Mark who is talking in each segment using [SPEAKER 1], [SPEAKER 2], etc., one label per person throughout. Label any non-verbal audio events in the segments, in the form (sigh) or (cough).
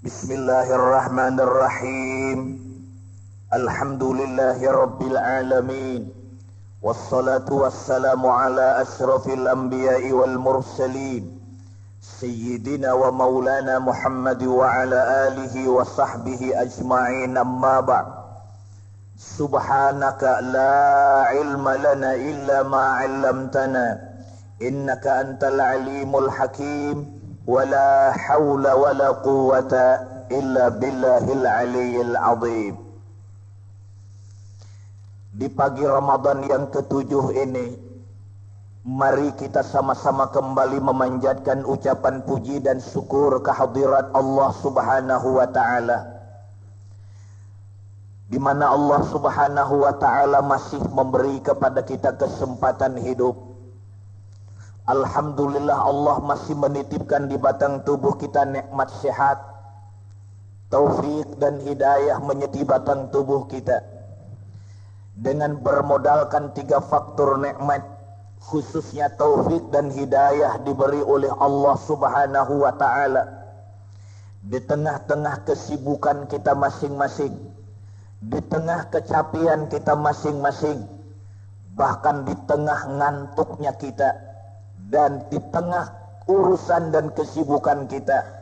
[SPEAKER 1] بسم الله الرحمن الرحيم الحمد لله رب العالمين والصلاة والسلام على أشرف الأنبياء والمرسلين سيدنا ومولانا محمد وعلى آله وصحبه أجمعين أما بعد سبحانك لا علم لنا إلا ما علمتنا إنك أنت العليم الحكيم ولا حول ولا قوة إلا بالله العلي العظيم Di pagi Ramadan yang ketujuh ini Mari kita sama-sama kembali memanjatkan ucapan puji dan syukur kehadirat Allah subhanahu wa ta'ala di mana Allah subhanahu wa ta'ala masih memberi kepada kita kesempatan hidup Alhamdulillah Allah masih menitipkan di batang tubuh kita nikmat sehat, taufik dan hidayah menyeti batang tubuh kita. Dengan bermodalkan tiga faktor nikmat, khususnya taufik dan hidayah diberi oleh Allah Subhanahu wa taala. Di tengah-tengah kesibukan kita masing-masing, di tengah kecapian kita masing-masing, bahkan di tengah ngantuknya kita, dan di tengah urusan dan kesibukan kita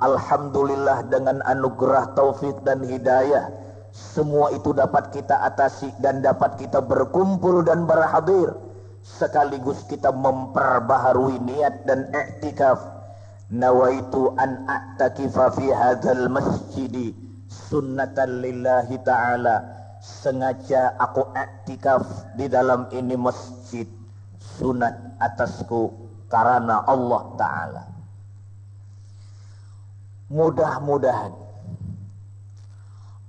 [SPEAKER 1] Alhamdulillah dengan anugerah taufik dan hidayah semua itu dapat kita atasi dan dapat kita berkumpul dan berhadir. Sekaligus kita memperbaharui niat dan i'tikaf. Nawaitu an a'takifa fi hadzal masjid sunnatan lillahi ta'ala. Sengaja aku i'tikaf di dalam ini masjid sunat atasku karena Allah Ta'ala. Mudah-mudahan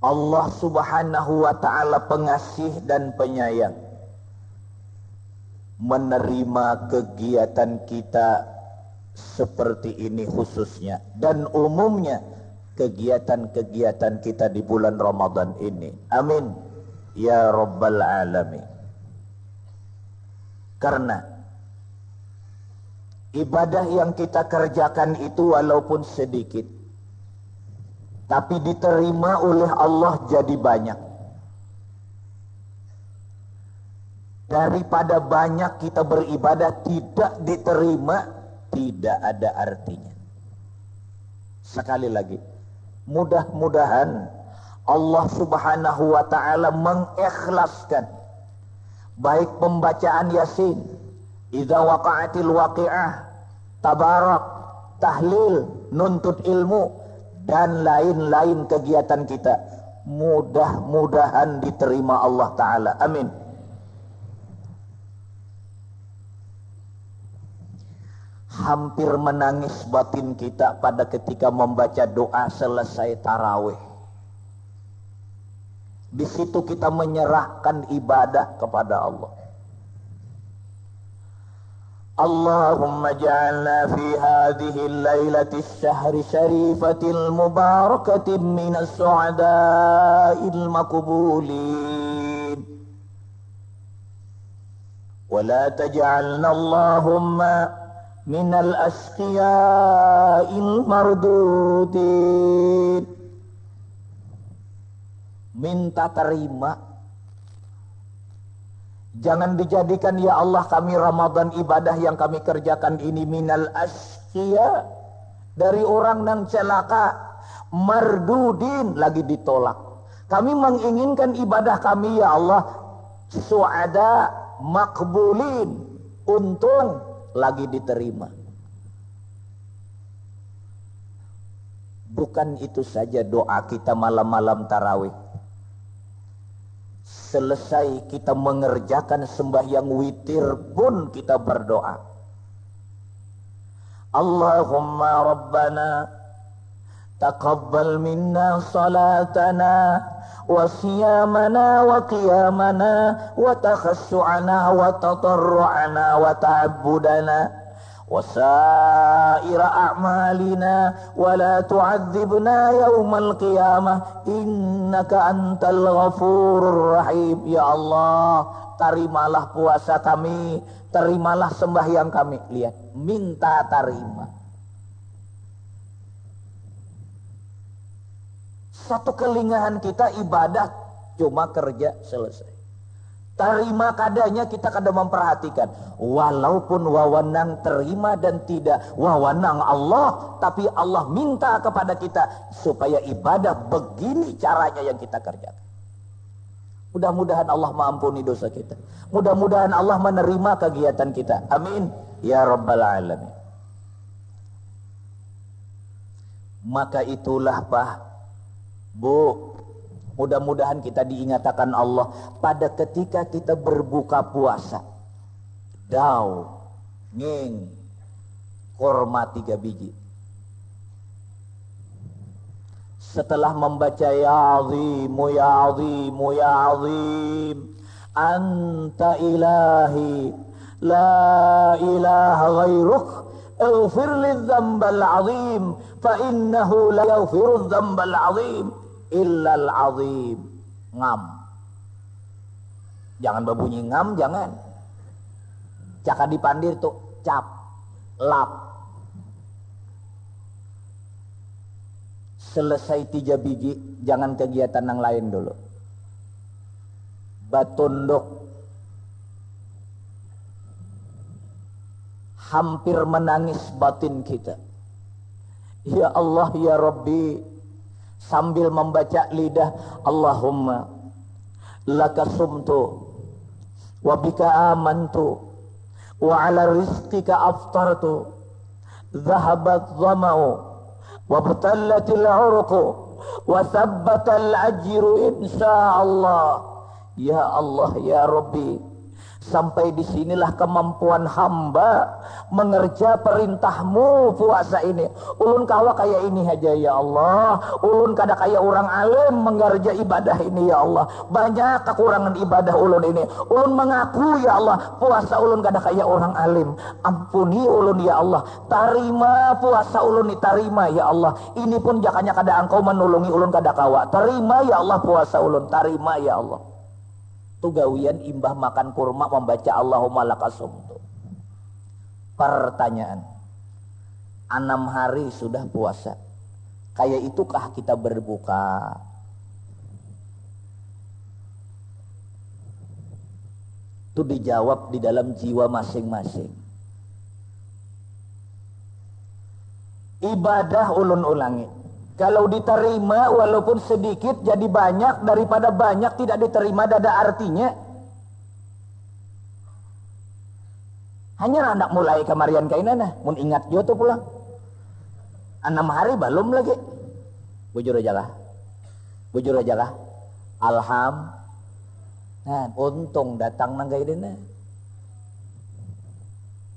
[SPEAKER 1] Allah Subhanahu wa Ta'ala pengasih dan penyayang menerima kegiatan kita seperti ini khususnya dan umumnya kegiatan-kegiatan kita di bulan Ramadan ini. Amin. Ya Rabbal Alamin. Karena ibadah yang kita kerjakan itu walaupun sedikit tapi diterima oleh Allah jadi banyak. Daripada banyak kita beribadah tidak diterima, tidak ada artinya. Sekali lagi, mudah-mudahan Allah Subhanahu wa taala mengikhlaskan baik pembacaan Yasin, idza waqa'atil waqi'ah, tabarak, tahlil, nuntut ilmu dan lain-lain kegiatan kita. Mudah-mudahan diterima Allah taala. Amin. Hampir menangis batin kita pada ketika membaca doa selesai tarawih. Di situ kita menyerahkan ibadah kepada Allah. اللهم اجعلنا في هذه الليلة الشهر شريفة المباركة من السعداء المقبولين. ولا تجعلنا اللهم من الأشقياء المردودين. من تترمى Jangan dijadikan ya Allah kami Ramadan ibadah yang kami kerjakan ini minal askia dari orang yang celaka mardudin lagi ditolak. Kami menginginkan ibadah kami ya Allah suada makbulin untung lagi diterima. Bukan itu saja doa kita malam-malam tarawih selesai kita mengerjakan sembahyang witir pun kita berdoa. Allahumma Rabbana taqabbal minna salatana wa siyamana wa qiyamana wa takhassu'ana wa tatarru'ana wa ta'abbudana. وسائر أعمالنا ولا تعذبنا يوم القيامة إنك أنت الغفور الرحيم يا الله terimalah puasa kami terimalah sembahyang kami lihat minta terima Satu kelingahan kita ibadah cuma kerja selesai. Terima kadanya kita kadang memperhatikan. Walaupun wawanang terima dan tidak wawanang Allah. Tapi Allah minta kepada kita supaya ibadah begini caranya yang kita kerjakan. Mudah-mudahan Allah mengampuni dosa kita. Mudah-mudahan Allah menerima kegiatan kita. Amin. Ya Rabbal Alamin. Maka itulah Pak. Bu, Mudah-mudahan kita diingatkan Allah pada ketika kita berbuka puasa. Dau, nging, korma tiga biji. Setelah membaca ya azim, ya azim, ya azim. Anta ilahi, la ilaha ghairuk. اغفر لي الذنب العظيم فإنه لا يغفر الذنب العظيم illal azim. Ngam. Jangan berbunyi ngam jangan. Cakap dipandir tuh cap lap. Selesai tiga biji jangan kegiatan yang lain dulu. Batunduk. Hampir menangis batin kita. Ya Allah ya Rabbi sambil membaca lidah Allahumma laka sumtu wa bika amantu wa ala rizqika aftartu dhahabat dhama'u wa batallatil urqu wa thabbatal ajru insyaallah ya Allah ya Rabbi Sampai di sinilah kemampuan hamba mengerja perintahmu puasa ini. Ulun kawa kayak ini aja ya Allah. Ulun kada kayak orang alim mengerja ibadah ini ya Allah. Banyak kekurangan ibadah ulun ini. Ulun mengaku ya Allah puasa ulun kada kayak orang alim. Ampuni ulun ya Allah. Tarima puasa ulun ini tarima ya Allah. Ini pun jakanya kada engkau menolongi ulun kada kawa. Tarima ya Allah puasa ulun. Tarima ya Allah tugawian imbah makan kurma membaca Allahumma lakasum pertanyaan. Enam hari sudah puasa. Kayak itukah kita berbuka? Itu dijawab di dalam jiwa masing-masing. Ibadah ulun ulangi kalau diterima walaupun sedikit jadi banyak daripada banyak tidak diterima ada artinya. Hanya anak mulai kemarian kainana, mun ingat jo tuh pulang. Enam hari belum lagi. Bujur aja lah. Bujur aja lah. Alham. Nah, untung datang nang kainana.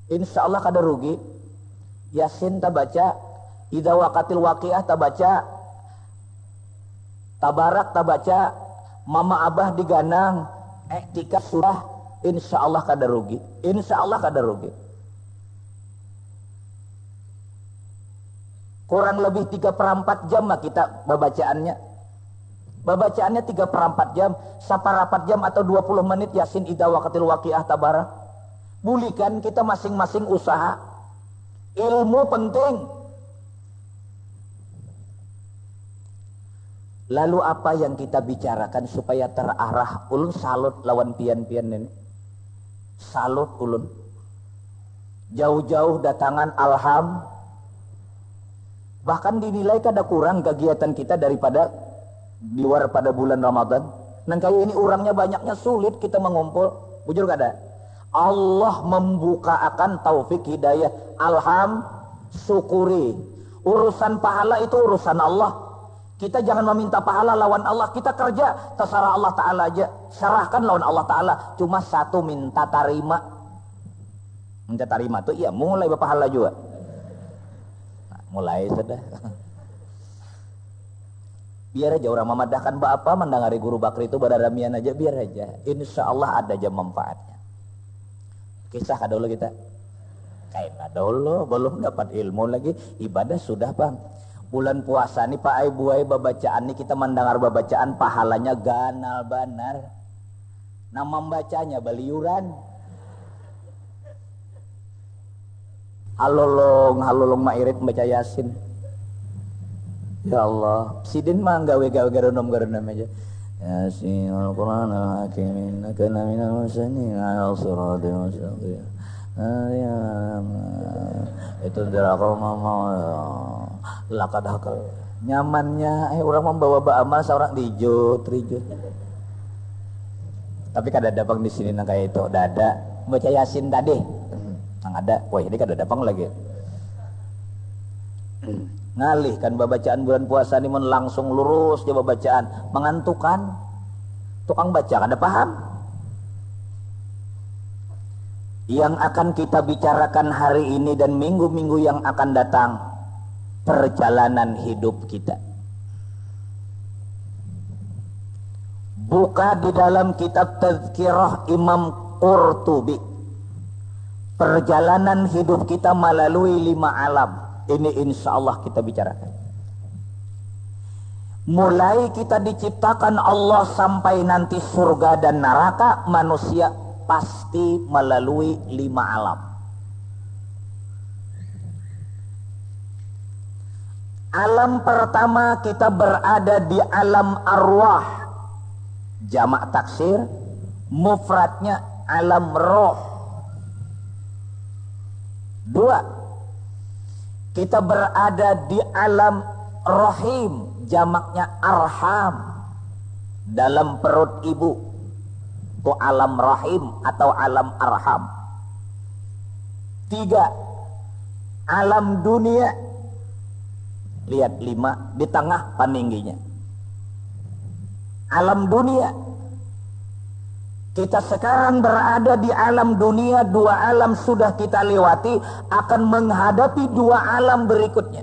[SPEAKER 1] Insya Allah kada rugi. Yasin tak baca, Idza waqatil waqiah tabaca Tabarak tabaca Mama abah diganang. Iktikaf surah. Insya Allah kada rugi. Insya Allah kada rugi. Kurang lebih 3 per 4 jam lah kita babacaannya. Babacaannya 3 per 4 jam. Saparapat jam atau 20 menit Yasin idza waqatil waqiah tabarak Bulikan kita masing-masing usaha. Ilmu penting Lalu apa yang kita bicarakan supaya terarah? Ulun salut lawan pian-pian ini. Salut ulun. Jauh-jauh datangan alham. Bahkan dinilai kada kurang kegiatan kita daripada di luar pada bulan Ramadan. Dan kayak ini orangnya banyaknya sulit kita mengumpul. Bujur kada? Allah membuka akan taufik hidayah. Alham syukuri. Urusan pahala itu urusan Allah. Kita jangan meminta pahala lawan Allah. Kita kerja, terserah Allah Ta'ala aja. Serahkan lawan Allah Ta'ala. Cuma satu minta tarima. Minta tarima tuh iya mulai berpahala juga. Nah, mulai sudah. Biar aja orang memadahkan apa mendengari guru bakri itu berdaramian aja. Biar aja. Insya Allah ada aja manfaatnya. Kisah dulu kita. Kayak dulu belum dapat ilmu lagi. Ibadah sudah bang bulan puasa nih Pak Ibu ay babacaan nih kita mendengar babacaan pahalanya ganal banar nama membacanya baliuran halolong halolong mairit membaca yasin. Ya Allah, sidin mah gawe-gawe garonom garonom aja. Yasin al-Quran al-Hakim innaka laminal mursalin ala siratal mustaqim. Itu dari aku mau lakad hakal. Nyamannya eh orang membawa amal seorang dijo, trijo. Tapi kada dapang di sini nang kayak itu, dada baca Yasin tadi. Nang ada, wah ini kada dapang lagi. Ngalih kan bacaan bulan puasa ini mun langsung lurus coba bacaan. Mengantukan tukang baca ada paham? Yang akan kita bicarakan hari ini dan minggu-minggu yang akan datang perjalanan hidup kita buka di dalam kitab tazkirah Imam Qurtubi perjalanan hidup kita melalui lima alam ini insya Allah kita bicarakan. Mulai kita diciptakan Allah sampai nanti surga dan neraka, manusia pasti melalui lima alam. Alam pertama kita berada di alam arwah. Jamak taksir, mufradnya alam roh. Dua, kita berada di alam rahim, jamaknya arham. Dalam perut ibu. Itu alam rahim atau alam arham. Tiga, alam dunia. Lihat lima, di tengah paningginya. Alam dunia kita sekarang berada di alam dunia, dua alam sudah kita lewati, akan menghadapi dua alam berikutnya.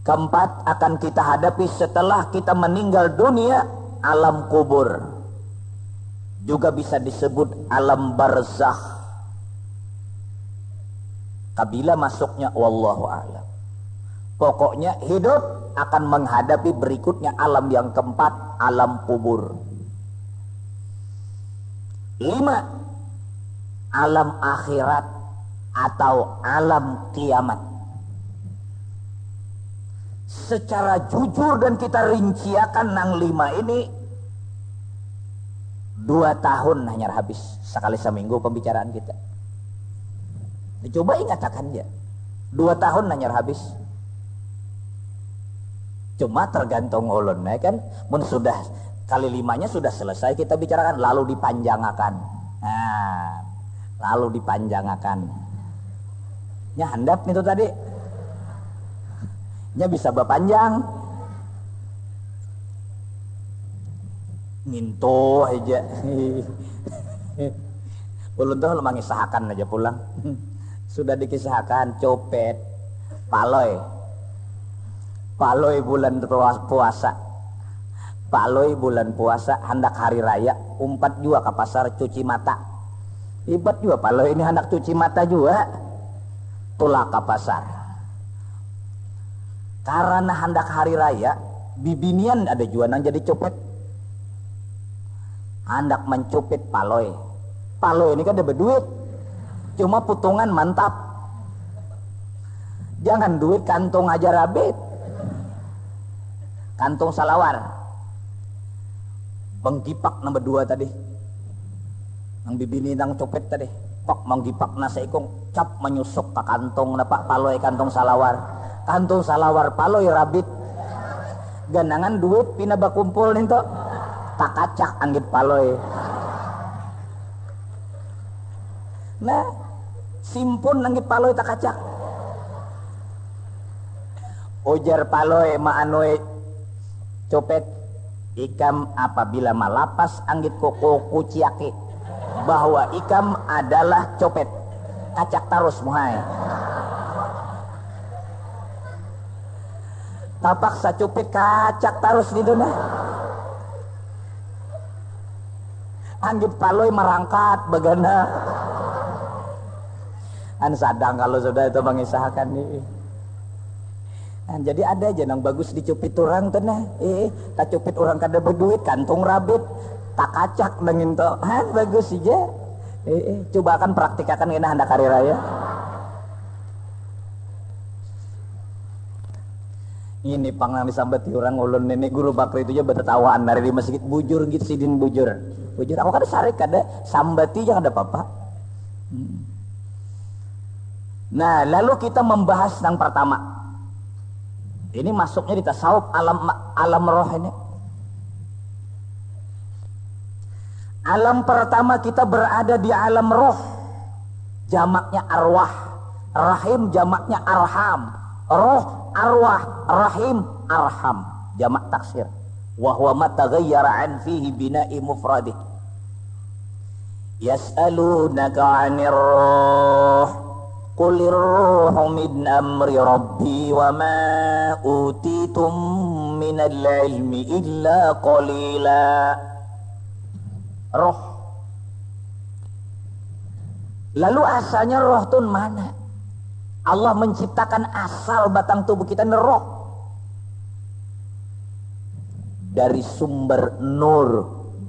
[SPEAKER 1] Keempat akan kita hadapi setelah kita meninggal dunia, alam kubur. Juga bisa disebut alam barzakh. Kabila masuknya wallahu a'lam. Pokoknya hidup akan menghadapi berikutnya alam yang keempat, alam kubur. Lima, alam akhirat atau alam kiamat. Secara jujur dan kita rinciakan nang lima ini dua tahun hanya habis sekali seminggu pembicaraan kita. Coba ingatakan dia, dua tahun hanya habis Cuma tergantung ulunnya kan, mun sudah kali limanya sudah selesai kita bicarakan, lalu dipanjangakan. Nah, lalu dipanjangakan. Ya handap itu tadi. Ya bisa berpanjang. Minto aja. (laughs) Ulun tuh mengisahkan aja pulang. Sudah dikisahkan copet, paloy, Paloi bulan puasa. Paloi bulan puasa hendak hari raya umpat juga ke pasar cuci mata. Ibat juga paloi ini hendak cuci mata juga Tulak ke pasar. Karena hendak hari raya Bibinian ada juga nang jadi copet. Hendak mencupit paloi Paloi ini kan ada berduit Cuma putungan mantap. Jangan duit kantong aja rabit. Kantong salawar. Menggipak nomor dua tadi. Ang bibini nang copet tadi. Pak menggipak nasa ikong cap menyusuk ke kantong. Napak paloy kantong salawar. Kantong salawar paloy rabit. Ganangan duit pinabakumpul nito tak kacak anggit paloy nah simpun anggit paloy tak kacak. Ujar paloy maanoy copet ikam apabila malapas anggit koko kuciake bahwa ikam adalah copet. Kacak tarus muhai. Tapak copet kacak tarus di dunia. Anggit paloi merangkat bagana kan sadang kalau sudah itu mengisahkan nih Nah, jadi ada aja yang bagus dicupit orang tuh nah. Eh, tak cupit orang kada berduit, kantung rabit, tak kacak dengan toh Han bagus aja. Eh, eh, coba akan praktikakan kena anda karir aja
[SPEAKER 2] Ini pangnami sambat orang ulun nenek guru bakri itu aja betetawaan dari di masjid bujur gitu sidin bujur. Bujur aku kan sarik kada sambati jangan ada apa-apa. Hmm nah lalu kita membahas yang pertama. Ini masuknya di tasawuf alam alam roh ini. Alam pertama kita berada di alam roh. Jamaknya arwah. Rahim jamaknya arham. Roh arwah rahim arham. Jamak taksir. Wa huwa ma taghayyara an fihi bina'i mufradih. Yas'alunaka 'anir ruh ruhu min amri rabbi wa ma utitum minal ilmi illa qalila roh. Lalu asalnya roh itu mana? Allah menciptakan asal batang tubuh kita neroh dari sumber nur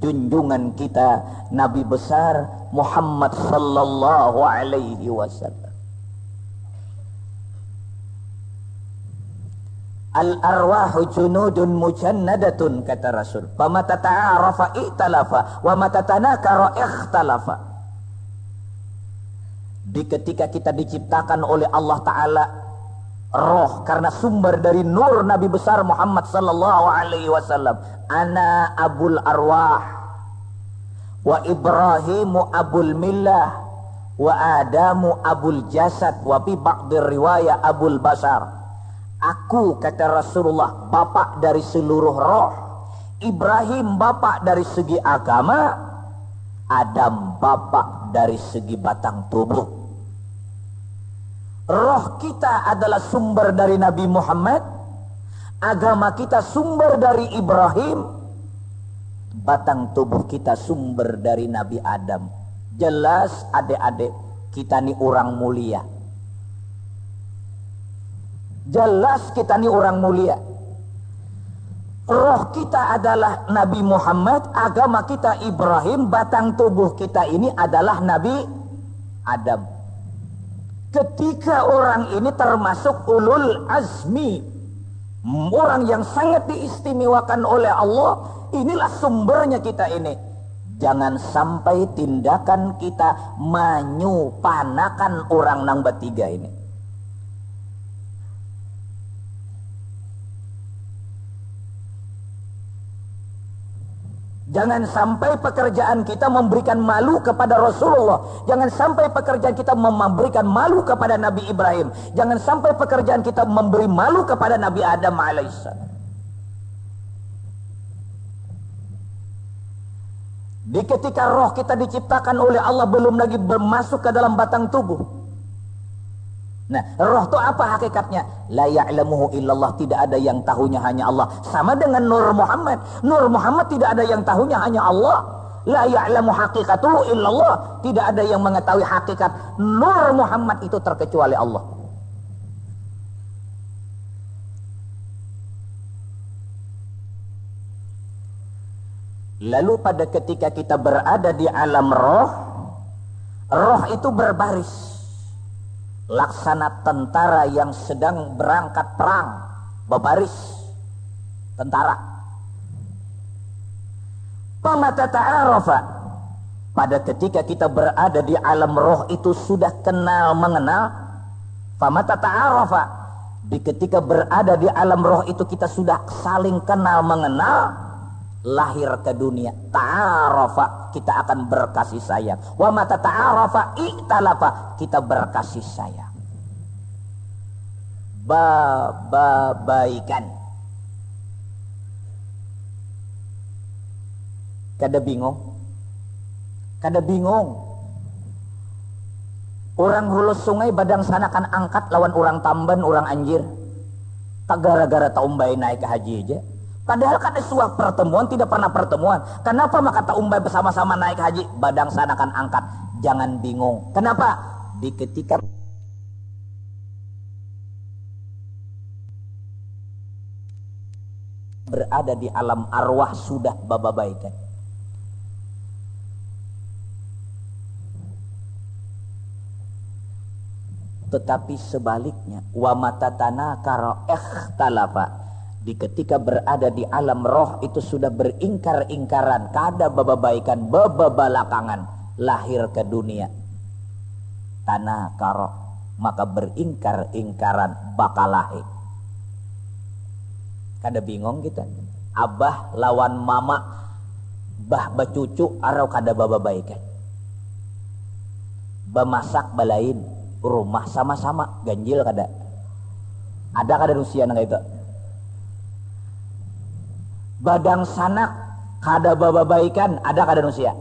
[SPEAKER 2] junjungan kita Nabi besar Muhammad sallallahu alaihi wasallam Al arwahu junudun mujannadatun kata Rasul. Fama tata'arafa i'talafa wa ma tatanakara ikhtalafa. Di ketika kita diciptakan oleh Allah Ta'ala roh karena sumber dari nur Nabi besar Muhammad sallallahu alaihi wasallam. Ana abul arwah wa ibrahimu abul millah wa adamu abul jasad wa fi ba'dir riwayah abul basar aku kata Rasulullah bapak dari seluruh roh Ibrahim bapak dari segi agama Adam bapak dari segi batang tubuh Roh kita adalah sumber dari Nabi Muhammad. Agama kita sumber dari Ibrahim. Batang tubuh kita sumber dari Nabi Adam. Jelas adik-adik kita ini orang mulia. Jelas kita ini orang mulia. Roh kita adalah Nabi Muhammad, agama kita Ibrahim, batang tubuh kita ini adalah Nabi Adam. Ketika orang ini termasuk ulul azmi orang yang sangat diistimewakan oleh Allah inilah sumbernya kita ini. Jangan sampai tindakan kita menyupanakan orang nang bertiga ini Jangan sampai pekerjaan kita memberikan malu kepada Rasulullah. Jangan sampai pekerjaan kita memberikan malu kepada Nabi Ibrahim. Jangan sampai pekerjaan kita memberi malu kepada Nabi Adam alaihissalam. Di ketika roh kita diciptakan oleh Allah belum lagi bermasuk ke dalam batang tubuh. Nah, roh itu apa hakikatnya? La ya'lamuhu illallah, tidak ada yang tahunya hanya Allah. Sama dengan Nur Muhammad. Nur Muhammad tidak ada yang tahunya hanya Allah. La ya'lamu haqiqatuhu illallah, tidak ada yang mengetahui hakikat Nur Muhammad itu terkecuali Allah. Lalu pada ketika kita berada di alam roh, roh itu berbaris laksana tentara yang sedang berangkat perang berbaris tentara. Pamata pada ketika kita berada di alam roh itu sudah kenal mengenal pamata di ketika berada di alam roh itu kita sudah saling kenal mengenal lahir ke dunia. Ta'arafa kita akan berkasih sayang. Wa mata ta'arafa i'talafa kita berkasih sayang. Ba ba baikan. Kada bingung? Kada bingung? Orang hulu sungai badang sana kan angkat lawan orang tamban orang anjir. Tak gara-gara taumbai naik ke haji aja Padahal kan sebuah pertemuan tidak pernah pertemuan. Kenapa maka tak umbai bersama-sama naik haji? Badang sana kan angkat. Jangan bingung. Kenapa? Di ketika berada di alam arwah sudah bababaikan. Tetapi sebaliknya, wa matatana karo ikhtalafa di ketika berada di alam roh itu sudah beringkar-ingkaran. Kada bababaikan bababalakangan lahir ke dunia. Tanah karo maka beringkar-ingkaran bakal lahir. Kada bingung kita abah lawan mama bah bacucu arau kada bababaikan. Bemasak balain rumah sama-sama ganjil kada. Ada kada Rusia nang itu badang sanak kada bababaikan ada kada manusia.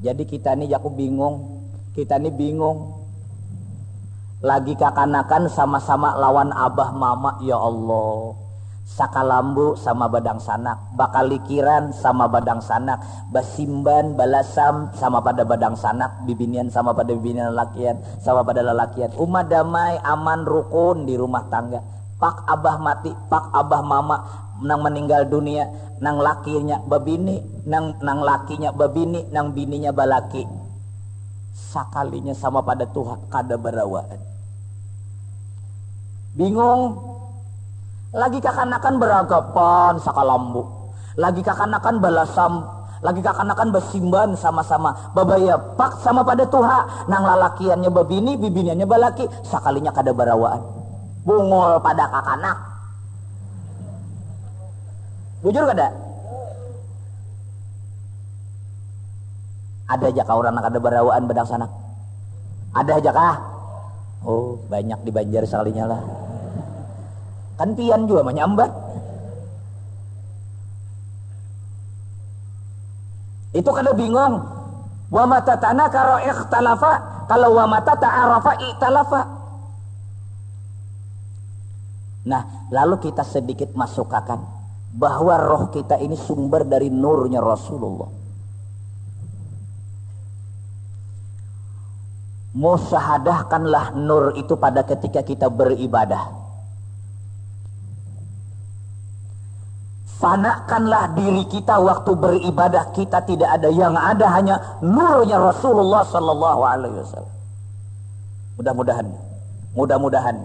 [SPEAKER 2] Jadi kita ini aku bingung kita ini bingung. Lagi kakanakan sama-sama lawan abah mama ya Allah. Sakalambu sama badang sanak bakal likiran sama badang sanak basimban balasam sama pada badang sanak bibinian sama pada bibinian lelakian sama pada lelakian umat damai aman rukun di rumah tangga. Pak abah mati pak abah mama nang meninggal dunia nang lakinya babini nang nang lakinya babini nang bininya balaki. Sakalinya sama pada Tuhan kada berawaan bingung. Lagi kakanakan beragapan sakalambu. Lagi kakanakan balasam. Lagi kakanakan besimban sama-sama. Babaya pak sama pada Tuhan. Nang lalakiannya babini bibiniannya balaki. Sakalinya kada berawaan bungul pada kakanak Jujur kada? Ada aja kau orang ada berawaan bedang sana? Ada aja kah? Oh, banyak di Banjar sekalinya lah. Kan pian juga menyambat. Itu kada bingung. Wa mata tanah karo ikhtalafa, kalau wa mata ta'arafa ikhtalafa. Nah, lalu kita sedikit masukkan bahwa roh kita ini sumber dari nurnya Rasulullah. Musahadahkanlah nur itu pada ketika kita beribadah. Fanakanlah diri kita waktu beribadah kita tidak ada yang ada hanya nurnya Rasulullah sallallahu alaihi wasallam. Mudah-mudahan mudah-mudahan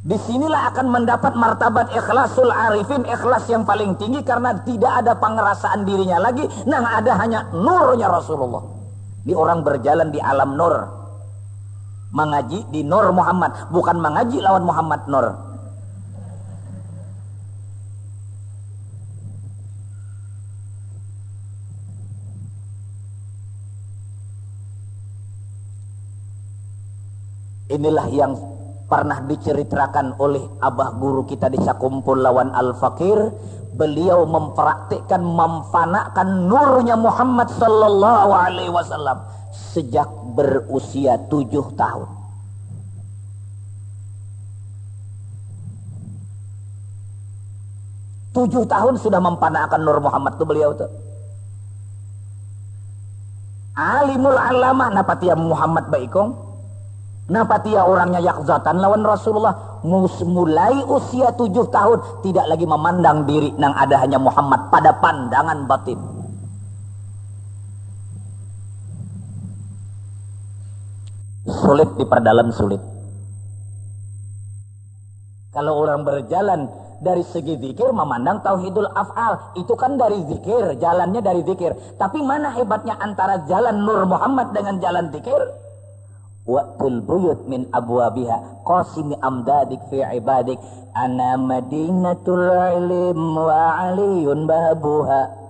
[SPEAKER 2] Di sinilah akan mendapat martabat ikhlasul arifin, ikhlas yang paling tinggi karena tidak ada pengerasaan dirinya lagi, nah ada hanya nurnya Rasulullah. Di orang berjalan di alam nur. Mengaji di nur Muhammad, bukan mengaji lawan Muhammad nur. Inilah yang pernah diceritakan oleh abah guru kita di Sakumpul lawan Al-Fakir. Beliau mempraktikkan memfanakan nurnya Muhammad sallallahu alaihi wasallam sejak berusia tujuh tahun. Tujuh tahun sudah memfanakan nur Muhammad itu beliau tuh. Alimul alamah napatia Muhammad baikong Kenapa dia orangnya yakzatan lawan Rasulullah mulai usia tujuh tahun tidak lagi memandang diri nang ada hanya Muhammad pada pandangan batin. Sulit diperdalam sulit. Kalau orang berjalan dari segi zikir memandang tauhidul af'al itu kan dari zikir jalannya dari zikir tapi mana hebatnya antara jalan Nur Muhammad dengan jalan zikir waqtul buyut min abwabiha. Qasimi amdadik fi ibadik. Ana madinatul ilim wa aliyun babuha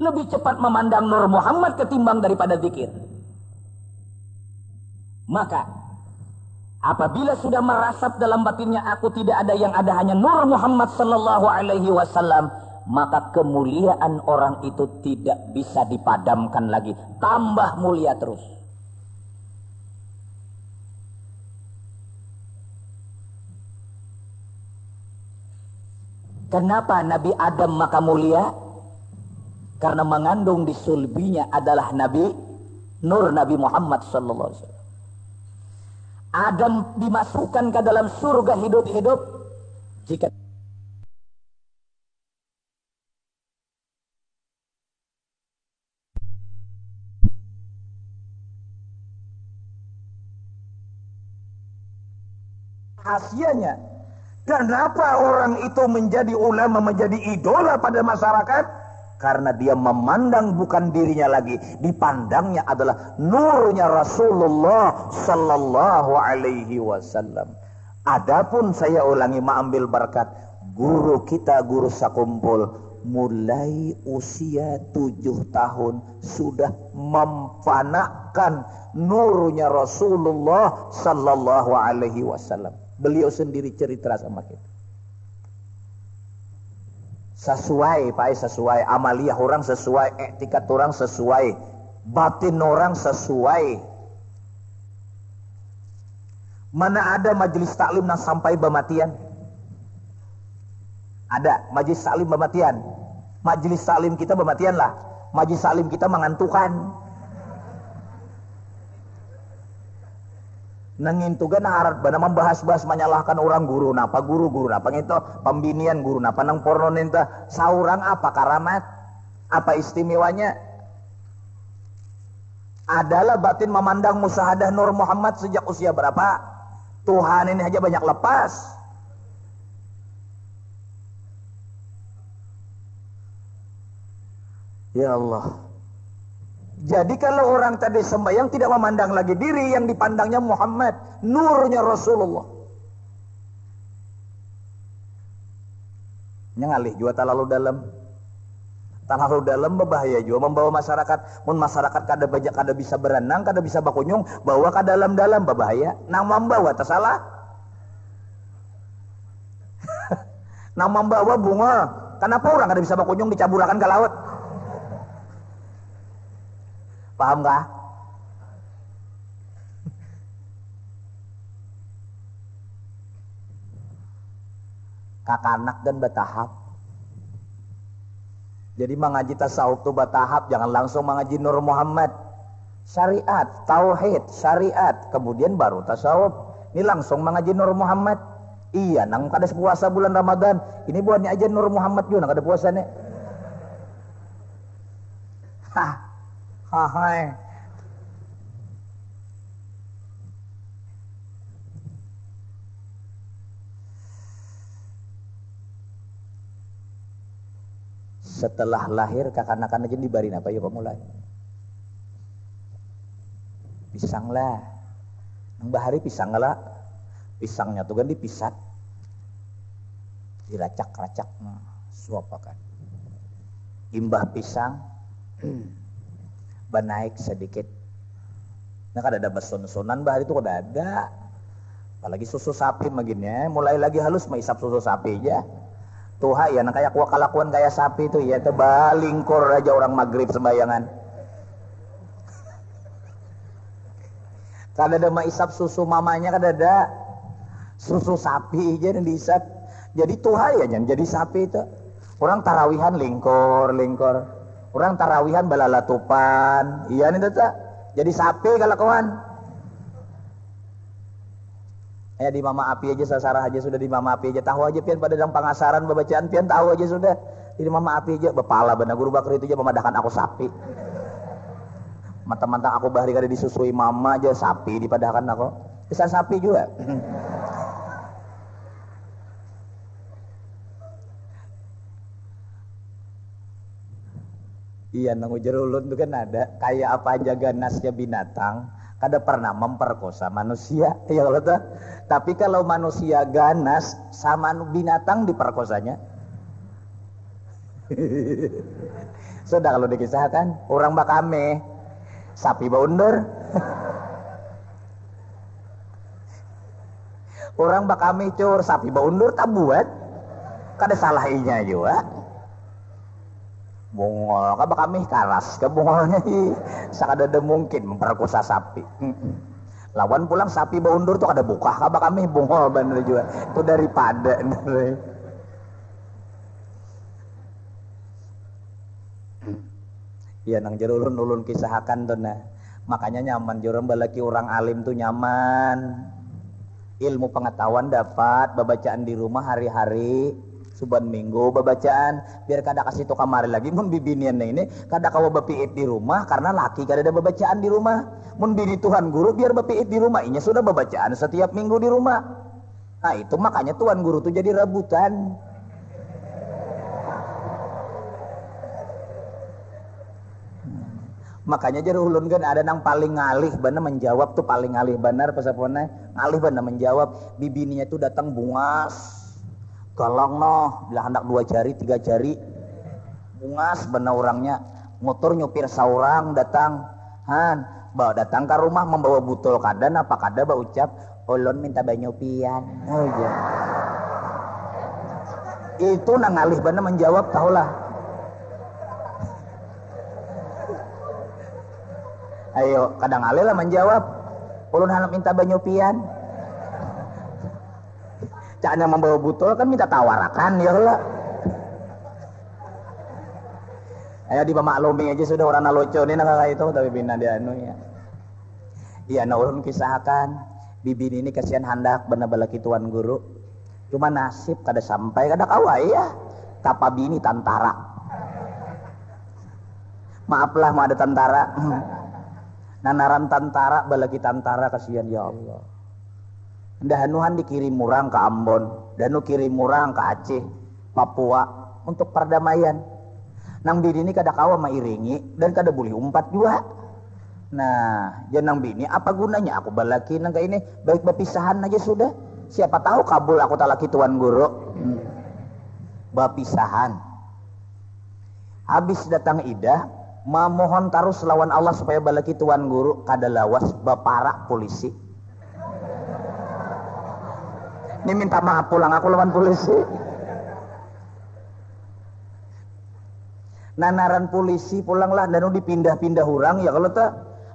[SPEAKER 2] lebih cepat memandang Nur Muhammad ketimbang daripada zikir. Maka apabila sudah merasap dalam batinnya aku tidak ada yang ada hanya Nur Muhammad sallallahu alaihi wasallam maka kemuliaan orang itu tidak bisa dipadamkan lagi. Tambah mulia terus. Kenapa Nabi Adam maka mulia? Karena mengandung di sulbinya adalah Nabi Nur Nabi Muhammad sallallahu alaihi wasallam. Adam dimasukkan ke dalam surga hidup-hidup jika
[SPEAKER 1] Rahasianya. Kenapa orang itu menjadi ulama, menjadi idola pada masyarakat? Karena dia memandang bukan dirinya lagi, dipandangnya adalah nurnya Rasulullah sallallahu alaihi wasallam. Adapun saya ulangi mengambil berkat guru kita guru sakumpul mulai usia tujuh tahun sudah memfanakan nurnya Rasulullah sallallahu alaihi wasallam. Beliau sendiri cerita sama kita. Sesuai, Pak, sesuai amaliah orang sesuai, etikat orang sesuai, batin orang sesuai. Mana ada majelis taklim yang sampai bematian? Ada majelis taklim bematian. Majelis taklim kita bematian lah. Majelis taklim kita mengantukan. Nengintugan harat bana membahas-bahas menyalahkan orang guru napa guru-guru napa itu pembinian guru napa nang porno ninta saurang apa karamat? Apa istimewanya? Adalah batin memandang musahadah Nur Muhammad sejak usia berapa? Tuhan ini aja banyak lepas. Ya Allah jadi kalau orang tadi sembahyang tidak memandang lagi diri yang dipandangnya Muhammad, nurnya Rasulullah. Ngalih juga terlalu dalam. Terlalu dalam berbahaya juga membawa masyarakat. Mun masyarakat kada banyak kada bisa berenang, kada bisa bakunyung, bawa ke dalam-dalam berbahaya. Nang membawa tersalah. (laughs) Nang membawa bunga. Kenapa orang kada bisa bakunyung dicaburakan ke laut? Paham gak? Kakanak dan bertahap. Jadi mengaji tasawuf itu bertahap, jangan langsung mengaji Nur Muhammad. Syariat, tauhid, syariat, kemudian baru tasawuf. Ini langsung mengaji Nur Muhammad. Iya, nang kada puasa bulan Ramadan. Ini buatnya aja Nur Muhammad juga, kada puasa nih. Hah, Hai. Setelah lahir kakak-anak aja dibarin apa yuk mulai? Pisang lah. Nang bahari pisang lah. Pisangnya tuh kan dipisat. Diracak-racak. Nah, suapakan. Imbah pisang. (clears throat) banaik sedikit. Nah kan ada beson-sonan bahari itu udah ada. Apalagi susu sapi begini mulai lagi halus isap susu sapi aja. Tuha ya, nah kayak kalakuan kayak sapi itu ya, tebalingkor aja orang maghrib sembayangan. (laughs) Kada ada isap susu mamanya kada ada. Susu sapi aja yang diisap. Jadi tuha ya, jadi sapi itu. Orang tarawihan lingkor, lingkor. Orang tarawihan balalatupan. Iya nih tata. Jadi sapi kalau kawan. Ya di mama api aja sasarah aja sudah di mama api aja tahu aja pian pada dalam pengasaran bacaan pian tahu aja sudah di mama api aja bepala benar guru bakar itu aja memadahkan aku sapi mata-mata aku bahari kada disusui mama aja sapi dipadahkan aku bisa sapi juga Iya, nang ulun itu kan ada kayak apa aja ganasnya binatang, kada pernah memperkosa manusia, (laughs) ya kalau tuh. Tapi kalau manusia ganas sama binatang diperkosanya. (laughs) Sudah kalau dikisahkan, orang bakame, sapi baundur. (laughs) orang bakame cur, sapi baundur tak buat. Kada salah inya juga bongol kaba kami karas sakada mungkin memperkosa sapi. Lawan pulang sapi baundur tuh ada buka kaba kami bongol bener juga. Itu daripada Iya nang jero ulun ulun kisahkan tuh nah. Makanya nyaman jero balaki orang alim tuh nyaman. Ilmu pengetahuan dapat babacaan di rumah hari-hari suban minggu babacaan biar kada kasih to kamari lagi mun bibinian ini. Kada kawa bapiit di rumah karena laki kada ada babacaan di rumah. Mun bini Tuhan guru biar bapiit di rumah. Ini sudah babacaan setiap minggu di rumah.
[SPEAKER 2] Nah itu makanya tuan guru tuh jadi rebutan. Makanya jadi ulun kan ada nang paling ngalih benar menjawab tuh paling ngalih benar pesapona ngalih benar menjawab. Bibininya tuh datang bungas galong noh bila hendak dua jari tiga jari. Bungas benar orangnya. Motor nyupir saurang datang. Han bawa datang ke rumah membawa butol kadan apa kada bawa ucap. Ulun minta banyu pian oh iya. Itu nang ngalih benar menjawab tahulah. Ayo, kadang alih lah menjawab. Ulun hendak minta banyu pian. Caknya membawa botol kan minta tawarakan ya lah. Ayo di pemaklumi aja sudah orang naloco ini nak itu tapi bina dia anu ya. Iya, nah kisahkan bibi ini kasihan hendak benar balaki tuan guru. Cuma nasib kada sampai kada kawai ya. Tapa bini tantara. Maaflah mau ada tantara. (clears throat) nanaran tantara balagi tantara kasihan ya Allah dahanuhan dikirim murang ke Ambon danu kirim murang ke Aceh Papua untuk perdamaian. Nang bini ini kada kawa mairingi dan kada boleh umpat juga nah janang bini apa gunanya aku balaki nang ini? Baik berpisahan aja sudah. Siapa tahu kabul aku talaki tuan guru. Hmm. berpisahan. Habis datang idah memohon terus lawan Allah supaya balaki tuan guru kada lawas baparak polisi ini minta maaf pulang aku lawan polisi. Nanaran polisi pulanglah dan dipindah-pindah orang ya kalau tak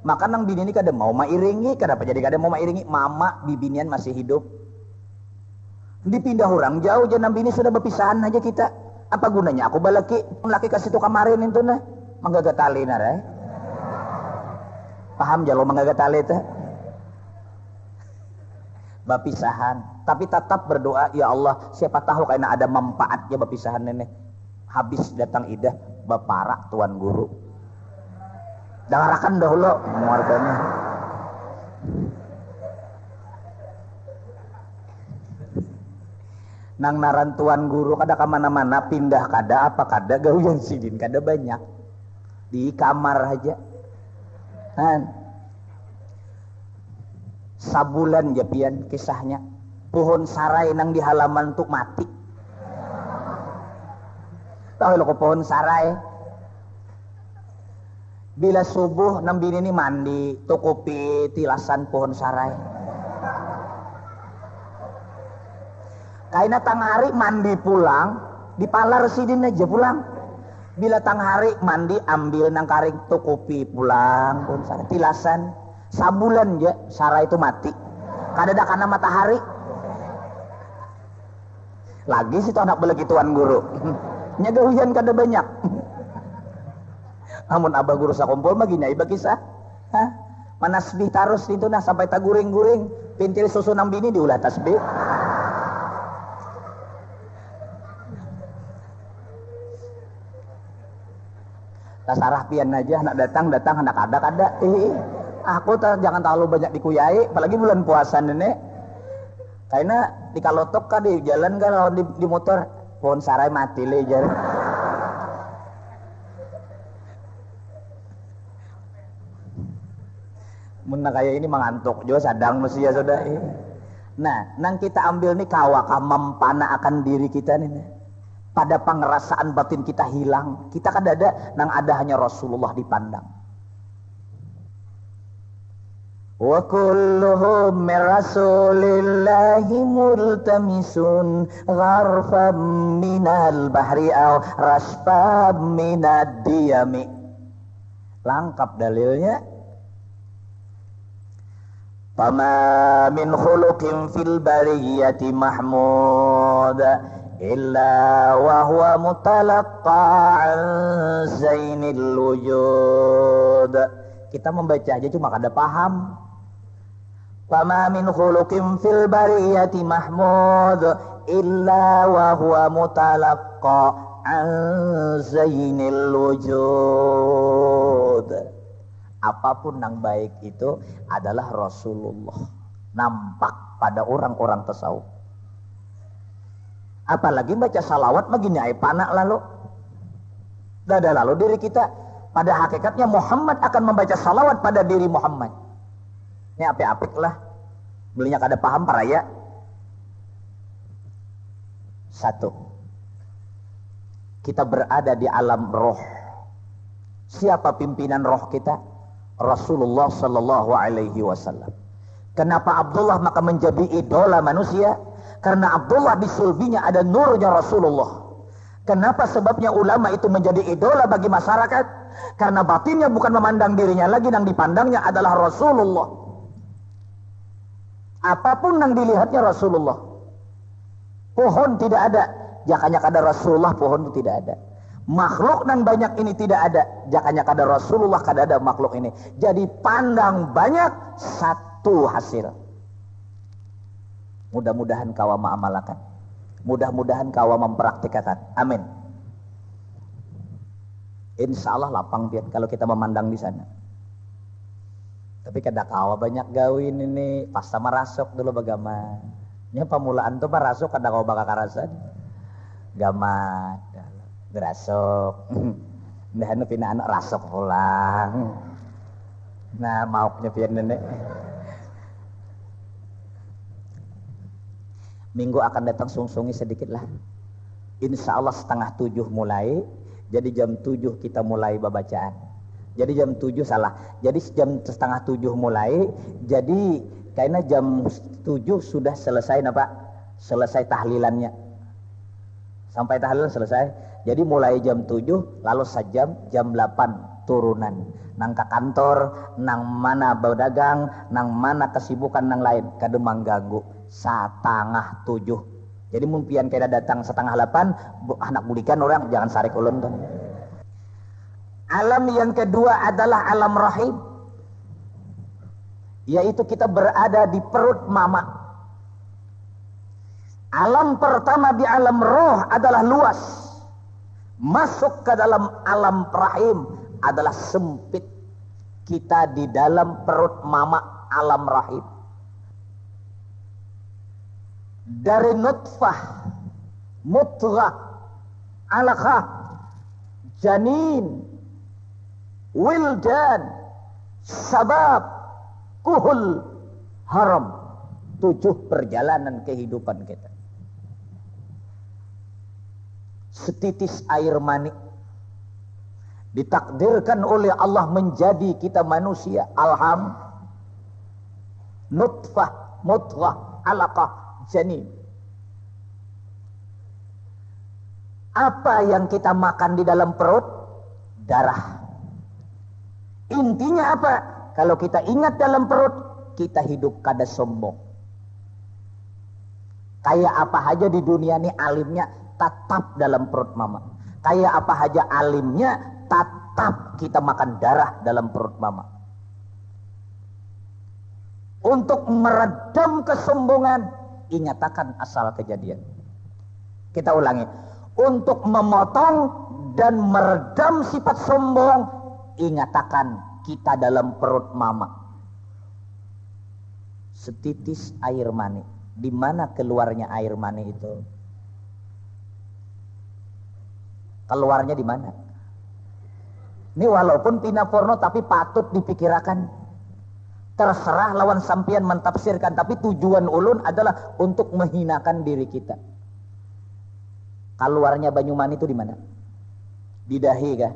[SPEAKER 2] maka nang bini ini kada mau mairingi kada apa jadi kada mau mairingi? Mama bibinian masih hidup. Dipindah orang jauh jangan bini sudah berpisahan aja kita. Apa gunanya aku balaki? Laki kasih tuh kamarin itu nah. Manggagatali na ray. Paham jalo manggagatali itu? Bapisahan. Tapi tetap berdoa, ya Allah, siapa tahu karena ada manfaatnya bapisahan nenek. Habis datang idah, baparak tuan guru. Dangarakan dahulu mengeluarkannya. Nang naran tuan guru kada ke mana-mana pindah kada apa kada yang sidin kada banyak di kamar aja kan sabulan ya pian kisahnya. Pohon sarai nang di halaman tuh mati. Tahu lo pohon sarai? Bila subuh nang bini ini mandi kopi tilasan pohon sarai. Kaina tang hari mandi pulang di palar sidin aja pulang. Bila tang hari mandi ambil nang karing tuh pulang pun tilasan sabulan ya Sarah itu mati. Kada karena matahari. Lagi situ anak belagi tuan guru. (laughs) Nyaga hujan kada banyak. (laughs) Namun abah guru sakumpul maginya iba kisah Hah? manasbih tarus itu nah sampai taguring-guring. Pintil susu nang bini diulah tasbih. (laughs) Tasarah pian aja anak datang datang anak ada kada. Eh, aku tak jangan terlalu banyak dikuyai, apalagi bulan puasa nenek. Karena di kalotok kan di jalan kan kalau di, di motor pohon sarai mati le jar. Kayak ini mengantuk juga sadang mesti ya sudah. Nah, nang kita ambil nih kawakah mempana akan diri kita nih pada pengerasaan batin kita hilang. Kita kan ada, nang ada hanya Rasulullah dipandang. Wa kulluhum min rasulillahi multamisun gharfam minal bahri aw rasfam minad diyami. Lengkap dalilnya. Fama min khuluqin fil bariyati mahmud إلا وهو متلقى عن زين الوجود kita membaca aja cuma kada paham Min khuluqin fil bariyati mahmud illa wa huwa mutalaqqa an zainil wujud apa pun yang baik itu adalah Rasulullah nampak pada orang-orang tasawuf Apalagi baca salawat begini ay panak lalu. Dada lalu diri kita pada hakikatnya Muhammad akan membaca salawat pada diri Muhammad. Ini apik-apik lah. Belinya kada paham para ya. Satu. Kita berada di alam roh. Siapa pimpinan roh kita? Rasulullah sallallahu alaihi wasallam. Kenapa Abdullah maka menjadi idola manusia? Karena Abdullah di sulbinya ada nurnya Rasulullah. Kenapa sebabnya ulama itu menjadi idola bagi masyarakat? Karena batinnya bukan memandang dirinya lagi, yang dipandangnya adalah Rasulullah. Apa pun yang dilihatnya Rasulullah. Pohon tidak ada, jakanya kada Rasulullah pohon itu tidak ada. Makhluk yang banyak ini tidak ada, jakanya kada Rasulullah kada ada makhluk ini. Jadi pandang banyak satu hasil. Mudah-mudahan kau mengamalkan. Mudah-mudahan kau mempraktikkan. Amin. Insya Allah lapang biar kalau kita memandang di sana. Tapi kada kau banyak gawin ini pas sama rasuk dulu bagaimana. Nya pamulaan tuh rasuk kada kau bakal karasan. Gamat, rasuk. (laughs) Nah, anu pina anak rasuk pulang. Nah, mauknya pian nenek. Minggu akan datang sungsungi sedikit lah. Insya Allah setengah tujuh mulai. Jadi jam tujuh kita mulai babacaan. Jadi jam tujuh salah. Jadi jam setengah tujuh mulai. Jadi karena jam tujuh sudah selesai apa? Selesai tahlilannya. Sampai tahlilan selesai. Jadi mulai jam tujuh lalu sejam jam delapan turunan. Nang ke kantor, nang mana berdagang, nang mana kesibukan nang lain. Kademang ganggu setengah tujuh. Jadi mumpian kena datang setengah delapan, anak budikan orang jangan sarik ulun tuh. Alam yang kedua adalah alam rahim. Yaitu kita berada di perut mama. Alam pertama di alam roh adalah luas. Masuk ke dalam alam rahim adalah sempit. Kita di dalam perut mama alam rahim dari nutfah, mutrah, alaqah, janin, wildan, sabab, kuhul, haram. Tujuh perjalanan kehidupan kita. Setitis air mani ditakdirkan oleh Allah menjadi kita manusia alham nutfah mutrah alaqah janin. Apa yang kita makan di dalam perut? Darah. Intinya apa? Kalau kita ingat dalam perut, kita hidup kada sombong. Kayak apa aja di dunia ini alimnya tetap dalam perut mama. Kayak apa aja alimnya tetap kita makan darah dalam perut mama. Untuk meredam kesombongan, ingatakan asal kejadian. Kita ulangi. Untuk memotong dan meredam sifat sombong, ingatakan kita dalam perut mama. Setitis air mani. Di mana keluarnya air mani itu? Keluarnya di mana? Ini walaupun pina porno tapi patut dipikirkan Terserah lawan sampian mentafsirkan, tapi tujuan ulun adalah untuk menghinakan diri kita. Keluarnya Banyuman itu di mana? Di dahi kah?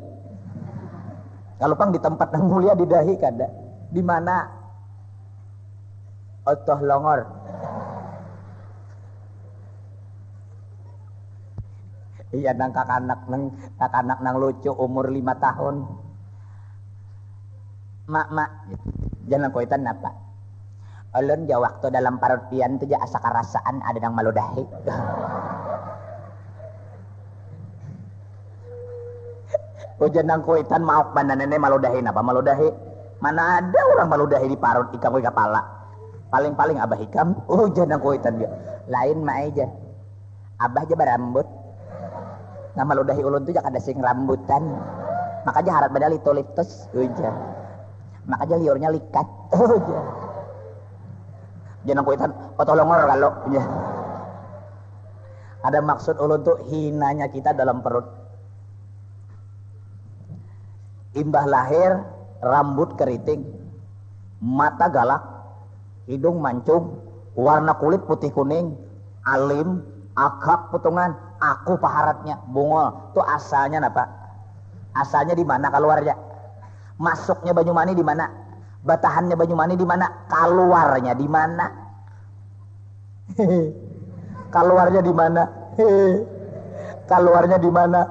[SPEAKER 2] Kalau pang di tempat yang mulia di dahi kada. Di mana? Otoh longor. Iya nang kakanak nang kakanak nang lucu umur lima tahun. Mak mak jangan koitan apa Alun ja waktu dalam parutian tu ja asa karasaan ada yang maludahi. (laughs) Ujan nang koitan maaf mana nenek maludahi apa maludahi? Mana ada orang maludahi di parut ikam koi kepala. Paling-paling abah ikam, (laughs) ujan nang koitan dia. Lain mah aja. Abah aja berambut. Nah maludahi ulun tu jak ada sing rambutan. Makanya harap badal itu litus ujan makanya liurnya likat (laughs) oh ya jangan kuitan potolongor kalau ya Ada maksud ulun tuh hinanya kita dalam perut. Imbah lahir, rambut keriting, mata galak, hidung mancung, warna kulit putih kuning, alim, akak putungan, aku paharatnya, bungol. Tuh asalnya apa? Asalnya di mana keluarnya? Masuknya Banyumani di mana? Batahannya Banyumani di mana? Keluarnya di mana? Keluarnya di mana? Keluarnya di mana?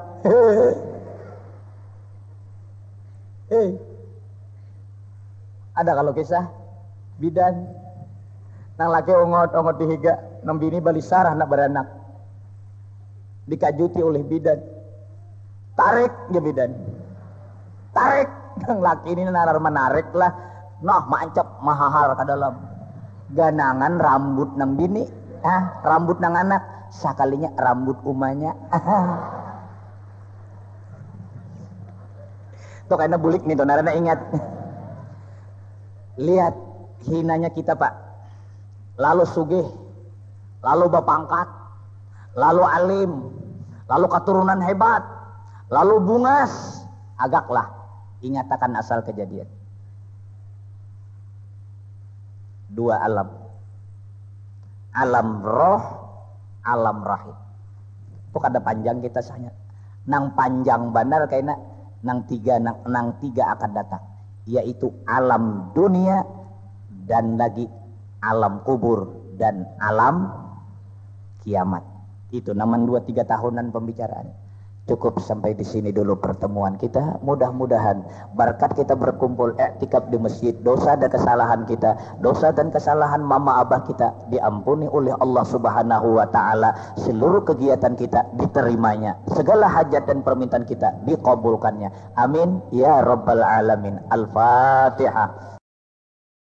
[SPEAKER 2] Ada kalau kisah bidan. Nang laki ongot ongot dihiga nang bini bali sarah nak beranak. Dikajuti oleh bidan. Tarik ya bidan. Tarik nang laki ini narar menarik lah. Nah mancap mahal ke dalam. Ganangan rambut nang bini. Ah rambut nang anak. Sakalinya rambut umanya (laughs) tuh karena bulik nih tuh narana ingat. Lihat hinanya kita pak. Lalu sugih lalu bapangkat lalu alim lalu keturunan hebat lalu bungas. Agaklah ingatakan asal kejadian. Dua alam. Alam roh alam rahim. Itu kada panjang kita sahnya. Nang panjang bandar kayaknya nang tiga nang, nang tiga akan datang yaitu alam dunia dan lagi alam kubur dan alam kiamat. Itu naman dua tiga tahunan pembicaraan. Cukup sampai di sini dulu pertemuan kita. Mudah-mudahan berkat kita berkumpul iktikaf di masjid, dosa dan kesalahan kita, dosa dan kesalahan mama abah kita diampuni oleh Allah Subhanahu wa taala. Seluruh kegiatan kita diterimanya. Segala hajat dan permintaan kita dikabulkannya. Amin ya rabbal alamin. Al-Fatihah.